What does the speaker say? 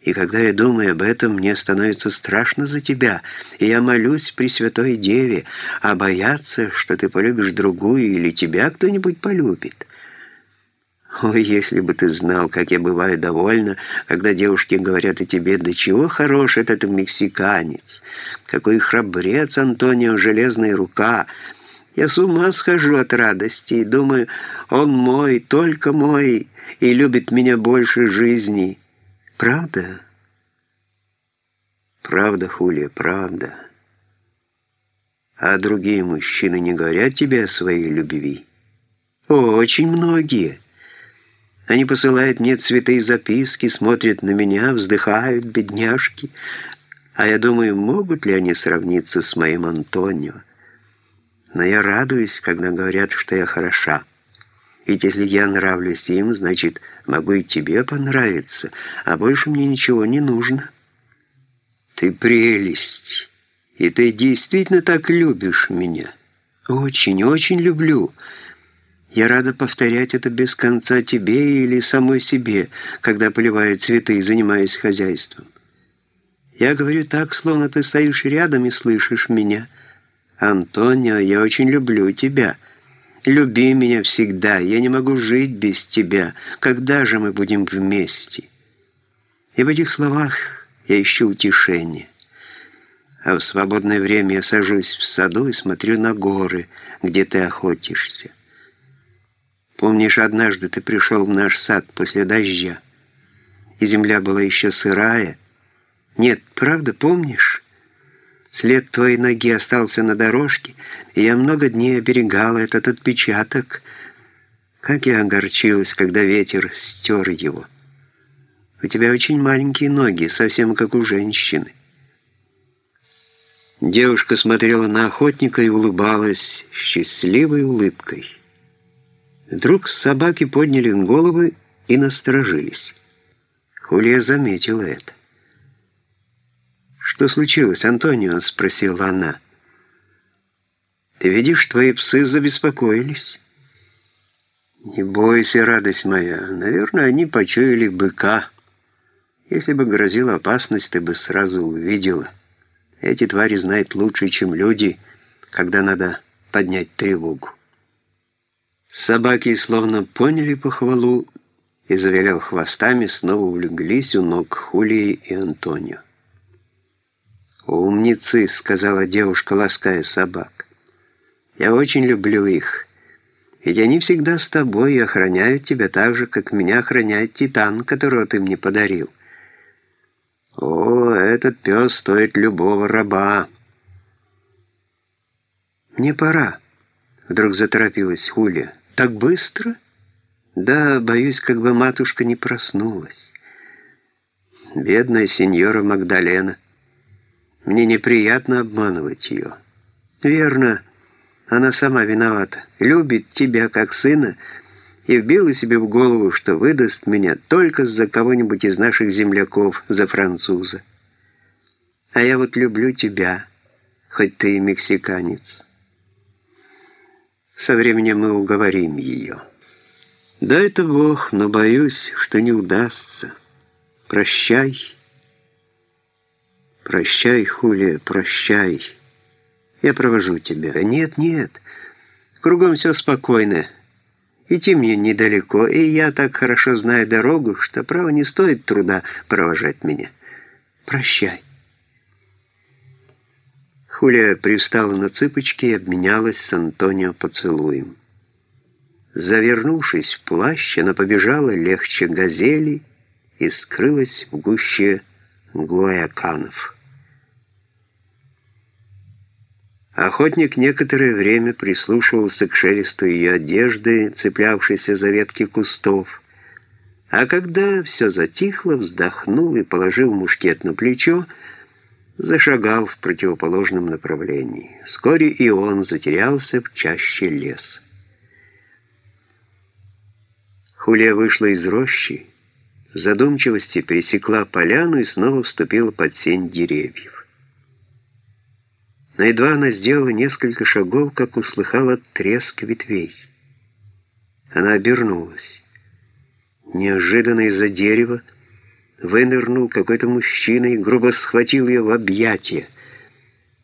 И когда я думаю об этом, мне становится страшно за тебя, и я молюсь Пресвятой Деве, а бояться, что ты полюбишь другую или тебя кто-нибудь полюбит. Ой, если бы ты знал, как я бываю довольна, когда девушки говорят о тебе, да чего хорош этот мексиканец, какой храбрец Антонио Железная Рука. Я с ума схожу от радости и думаю, он мой, только мой, и любит меня больше жизни». Правда? Правда, Хулия, правда. А другие мужчины не говорят тебе о своей любви? Очень многие. Они посылают мне цветы и записки, смотрят на меня, вздыхают, бедняжки. А я думаю, могут ли они сравниться с моим Антонио? Но я радуюсь, когда говорят, что я хороша. Ведь если я нравлюсь им, значит, могу и тебе понравиться, а больше мне ничего не нужно. Ты прелесть, и ты действительно так любишь меня. Очень, очень люблю. Я рада повторять это без конца тебе или самой себе, когда поливаю цветы и занимаюсь хозяйством. Я говорю так, словно ты стоишь рядом и слышишь меня. Антонио, я очень люблю тебя». Люби меня всегда, я не могу жить без тебя. Когда же мы будем вместе?» И в этих словах я ищу утешение. А в свободное время я сажусь в саду и смотрю на горы, где ты охотишься. Помнишь, однажды ты пришел в наш сад после дождя, и земля была еще сырая? Нет, правда, помнишь? След твоей ноги остался на дорожке, и я много дней оберегала этот отпечаток. Как я огорчилась, когда ветер стер его. У тебя очень маленькие ноги, совсем как у женщины. Девушка смотрела на охотника и улыбалась счастливой улыбкой. Вдруг собаки подняли головы и насторожились. Хулия заметила это. «Что случилось, Антонио?» — спросила она. «Ты видишь, твои псы забеспокоились». «Не бойся, радость моя. Наверное, они почуяли быка. Если бы грозила опасность, ты бы сразу увидела. Эти твари знают лучше, чем люди, когда надо поднять тревогу». Собаки словно поняли похвалу и, завиляв хвостами, снова улеглись у ног Хулии и Антонио. «Умницы», — сказала девушка, лаская собак. «Я очень люблю их. Ведь они всегда с тобой и охраняют тебя так же, как меня охраняет Титан, которого ты мне подарил. О, этот пес стоит любого раба». «Мне пора», — вдруг заторопилась Хуля. «Так быстро?» «Да, боюсь, как бы матушка не проснулась». «Бедная сеньора Магдалена». Мне неприятно обманывать ее. Верно, она сама виновата. Любит тебя как сына и вбила себе в голову, что выдаст меня только за кого-нибудь из наших земляков, за француза. А я вот люблю тебя, хоть ты и мексиканец. Со временем мы уговорим ее. Да это Бог, но боюсь, что не удастся. Прощай. «Прощай, Хулия, прощай. Я провожу тебя». «Нет, нет. Кругом все спокойно. Идти мне недалеко, и я так хорошо знаю дорогу, что, право, не стоит труда провожать меня. Прощай». Хулия привстала на цыпочки и обменялась с Антонио поцелуем. Завернувшись в плащ, она побежала легче газели и скрылась в гуще гуайаканов. Охотник некоторое время прислушивался к шелесту ее одежды, цеплявшейся за ветки кустов, а когда все затихло, вздохнул и, положив мушкет на плечо, зашагал в противоположном направлении. Вскоре и он затерялся в чаще леса. Хулия вышла из рощи, в задумчивости пересекла поляну и снова вступила под сень деревьев. Но едва она сделала несколько шагов, как услыхала треск ветвей. Она обернулась. Неожиданно из-за дерева вынырнул какой-то мужчина и грубо схватил ее в объятия.